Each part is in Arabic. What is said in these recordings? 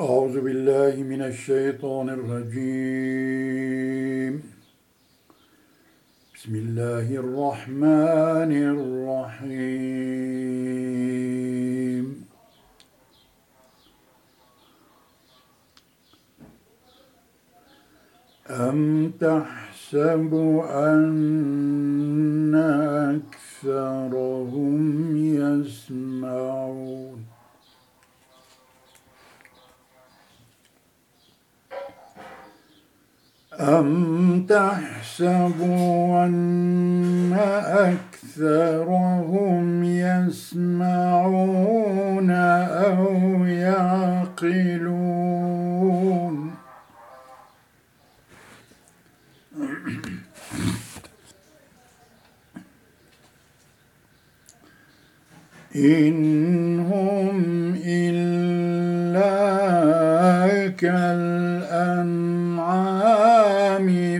أعوذ بالله من الشيطان الرجيم. بسم الله الرحمن الرحيم. أم تحسب أن أكثرهم يسمعون؟ أم تحسبوا أن أكثرهم يسمعون أو يعقلون؟ إن هم إلا كالأنعام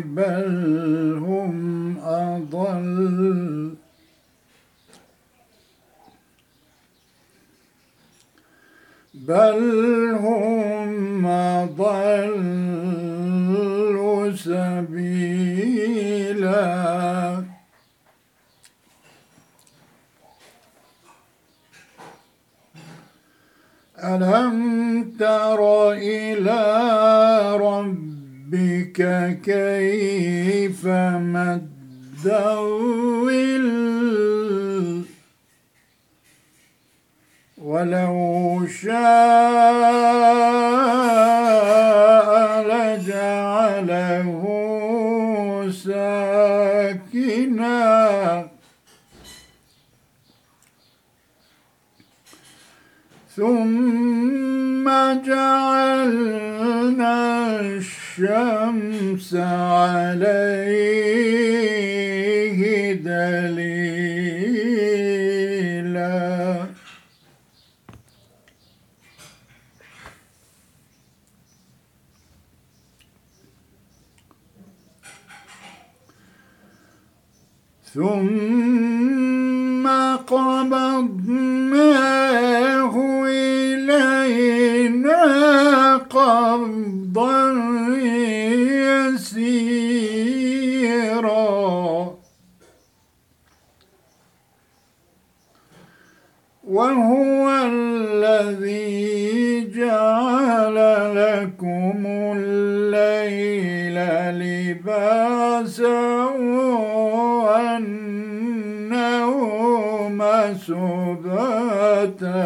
بل هم أضل بل هم أضل سبيلاً. ألم تر إلى ربك كيف مد الظل؟ ولو شاء لجعله ساكنا. ثم جعلنا الشمس عليه دليلا. ثم قبضناه سباتا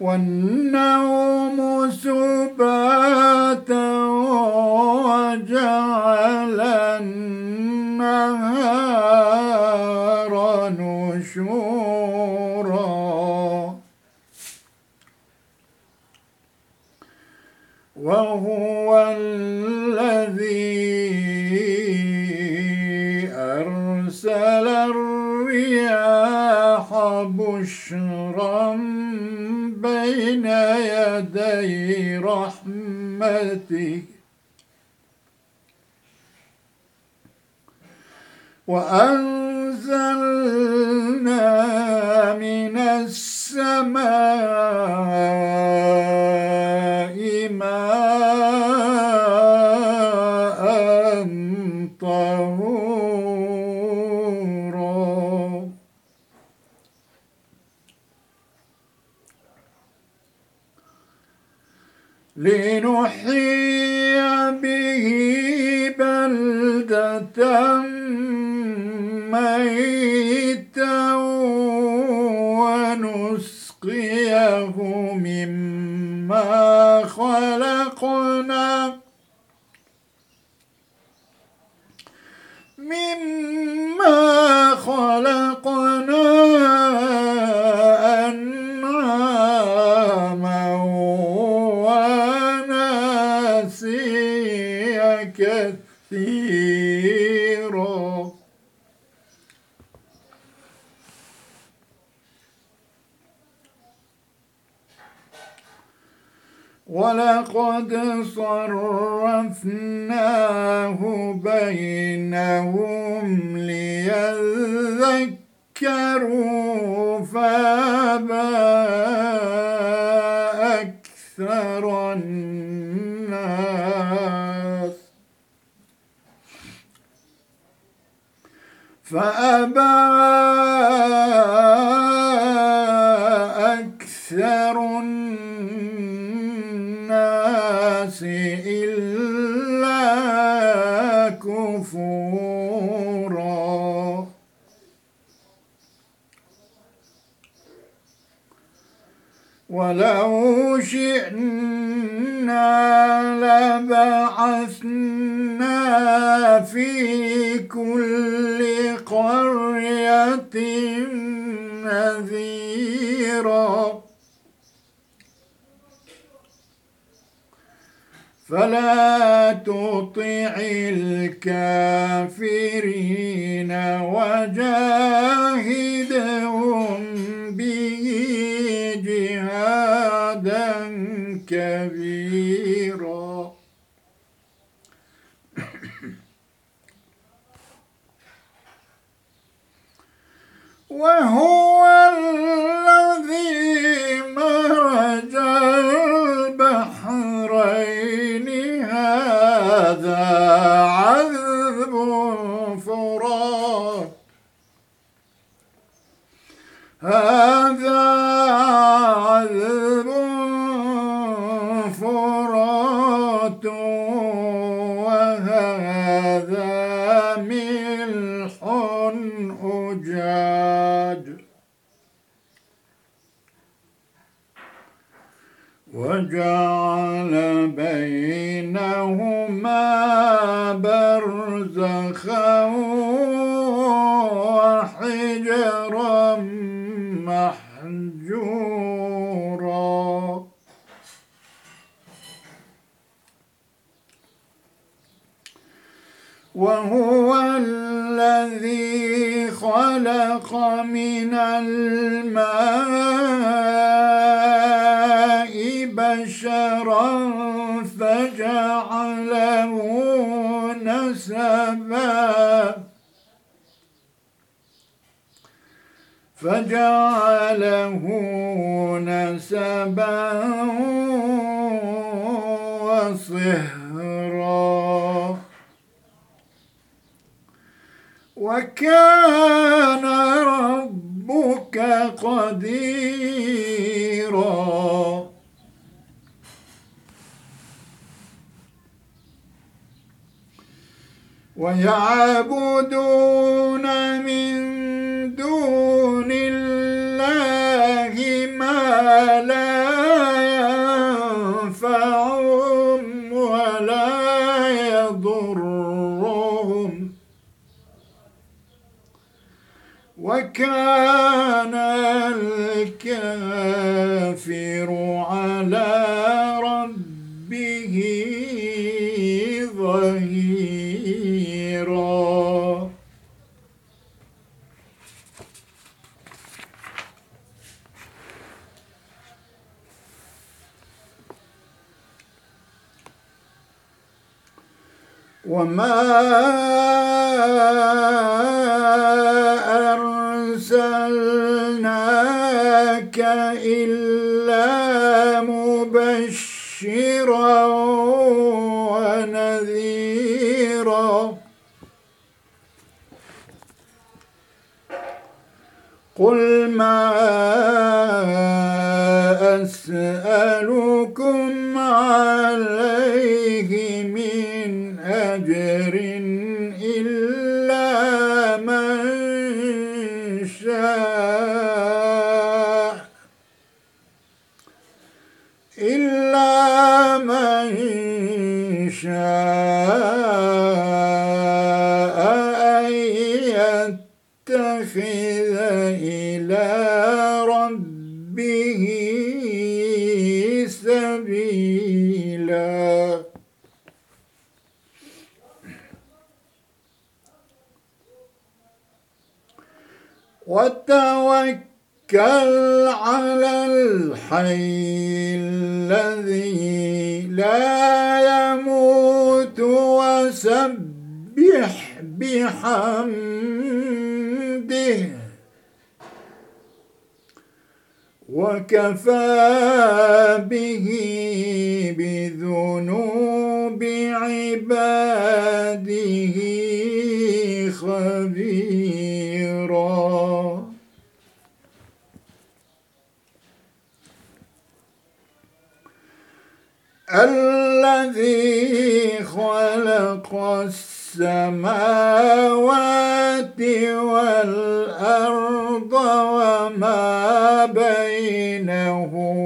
والنوم سباتا وجعل النهار نشورا. وهو الذي بشرا بين يدي رحمته. وأنزلنا من السماء لنحيي به بلدة ميتا ونسقيه مما خلقنا مما ولقد صرفناه بينهم ليذكروا فأبى أكثر الناس. فأبى لبعثنا في كل قرية نذيرا. فلا تطع الكافرين وجاهدهم كبيرا. وهو الذي مرج البحرين. هذا عذب فرات. بشرا فجعله نسبا. فجعله نسبا وصهرا. وكان ربك قديرا. ويعبدون من دون الله ما لا ينفعهم ولا يضرهم. وكان وما أرسلناك إلا مبشرا ونذيرا قل ما أسألكم عليه سبيلا. وتوكل على الحي الذي لا يموت وسبح بحمده. وكفى به بذنوب عباده خبيرا. الذي خلق السماوات والأرض وما بينهما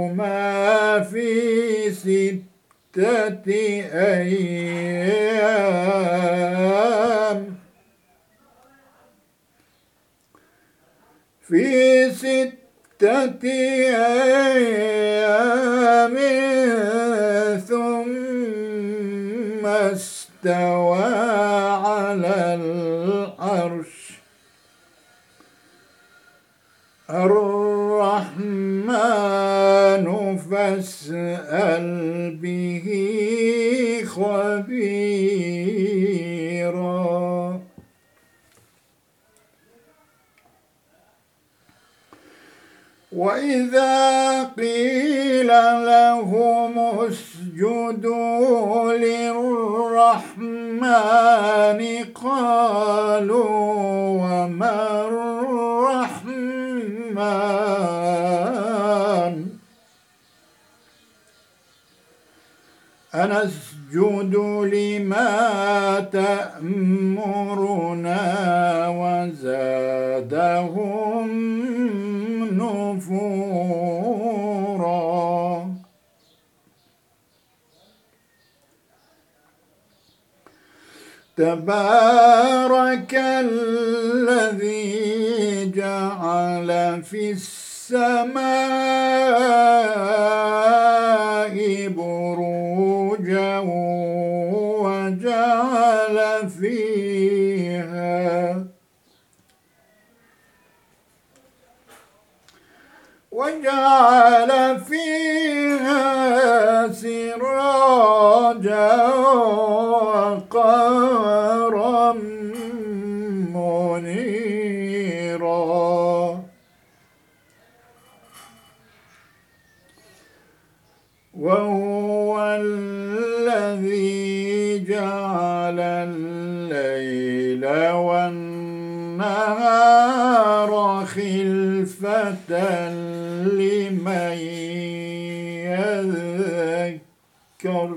في ستة أيام. في ستة أيام ثم استوى على العرش. الرحمن فاسأل به خبيرا. وإذا قيل لهم اسجدوا للرحمن قالوا وما الرحمن أنسجد لما تأمرنا وزادهم نفورا. تبارك الذي جعل في السماء وجعل فيها سراجا وقمرا منيرا. وهو الذي جعل الليل والنهار خلفة لمن يذكر.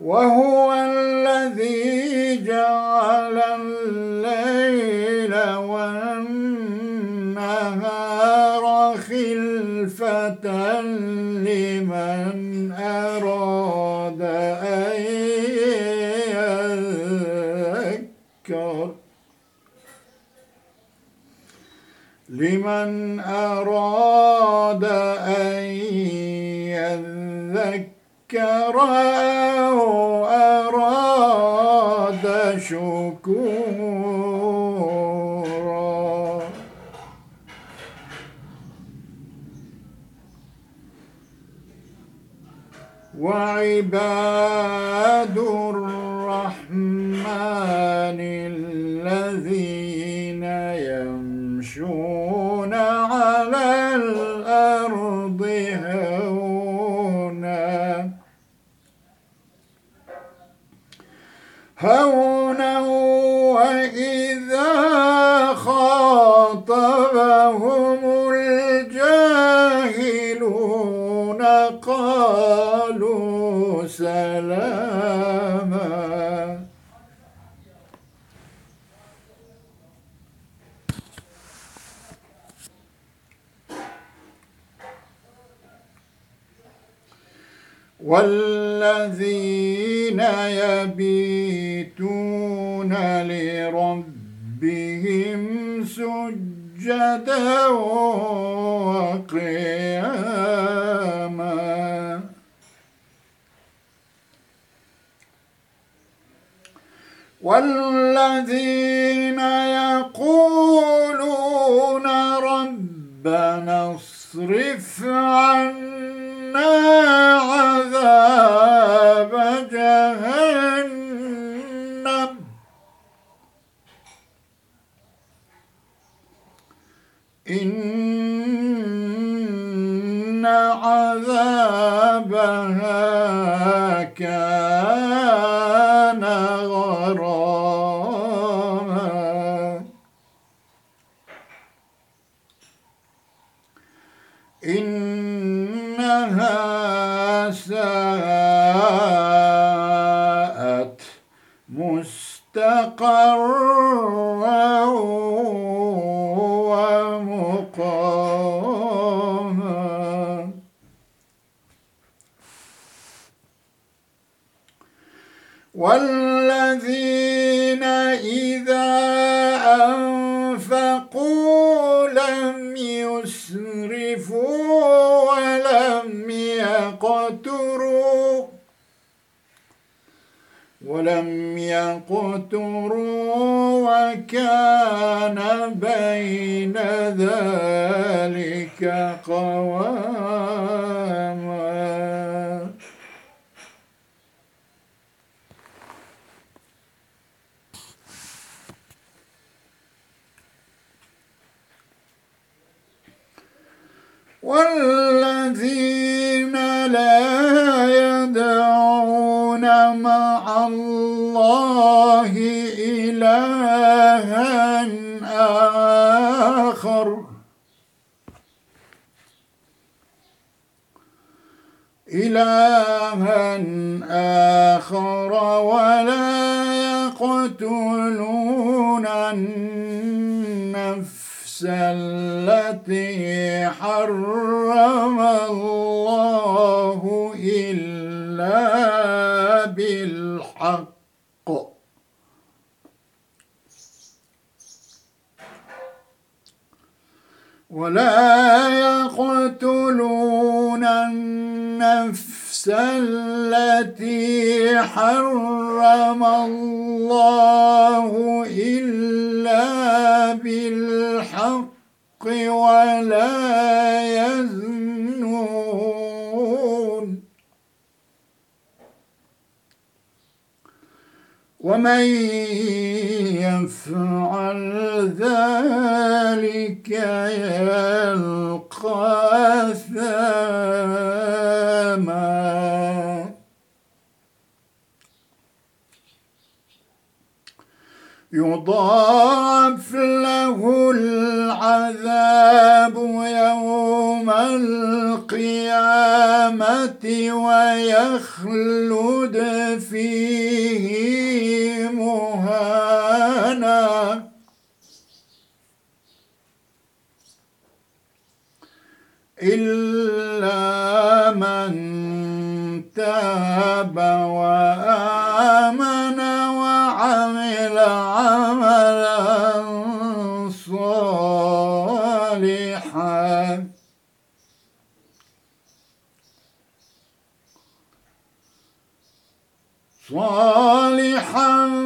وهو الذي جعل الليل والنهار خلفة لمن أراد أن يذكر. لمن أراد أن يذكر أو أراد شكورا. وعباد هونا وإذا خاطبهم الجاهلون قالوا سلاما. والذين يبيتون لربهم سجدا وقياما. والذين يقولون ربنا اصرف عنا عذاب مستقرا ومقاما والذين ولم يقتروا وكان بين ذلك قواما. والذين الله إلها آخر. إلها آخر ولا يقتلون النفس التي حرم الله. بالحق. ولا يقتلون النفس التي حرم الله إلا بالحق ولا يزنون ومن يفعل ذلك يلقى ثاما. يضاعف له العذاب يوم القيامة ويخلد فيه إلا من تاب وآمن وعمل عملا صالحا. صالحا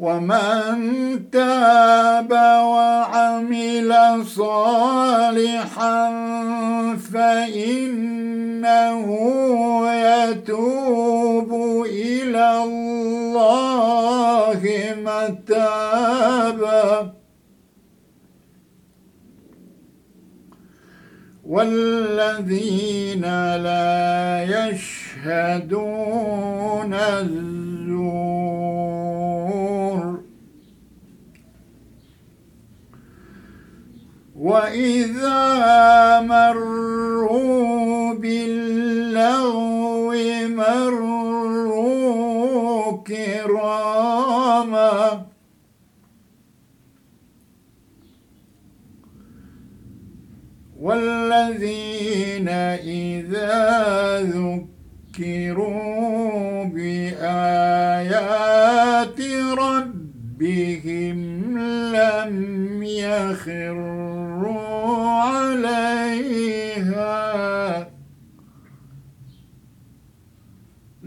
ومن تاب وعمل صالحا فإنه يتوب إلى الله متابا. والذين لا يشهدون الزور وإذا مروا باللغو مروا كراما والذين إذا ذكروا بآيات ربهم لم يخروا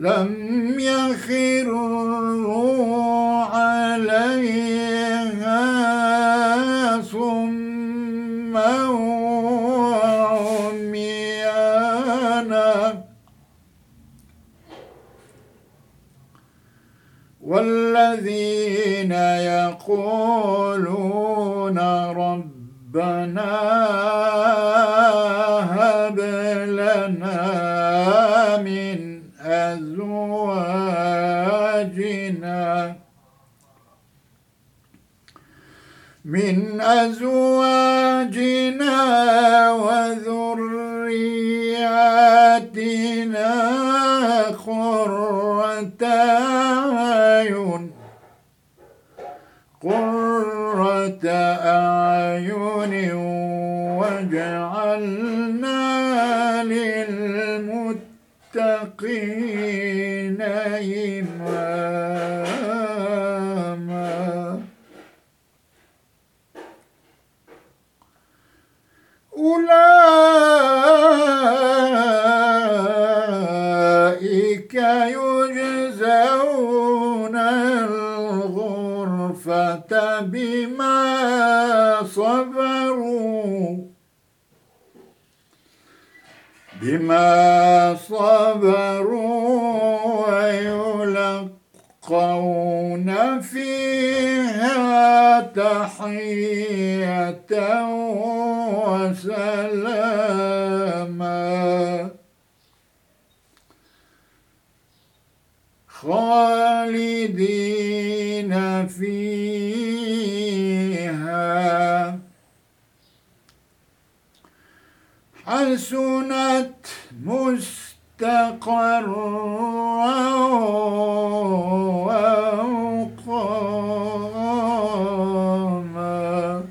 لم يخروا عليها واجعلنا للمتقين إماما. أولئك يجزون الغرفة بما صبروا. بما صبروا ويلقون فيها تحية وسلاما. خالدين فيها حسنت مستقرا ومقاما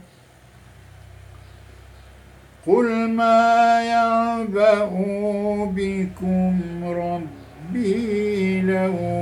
قل ما يعبأ بكم ربي لولا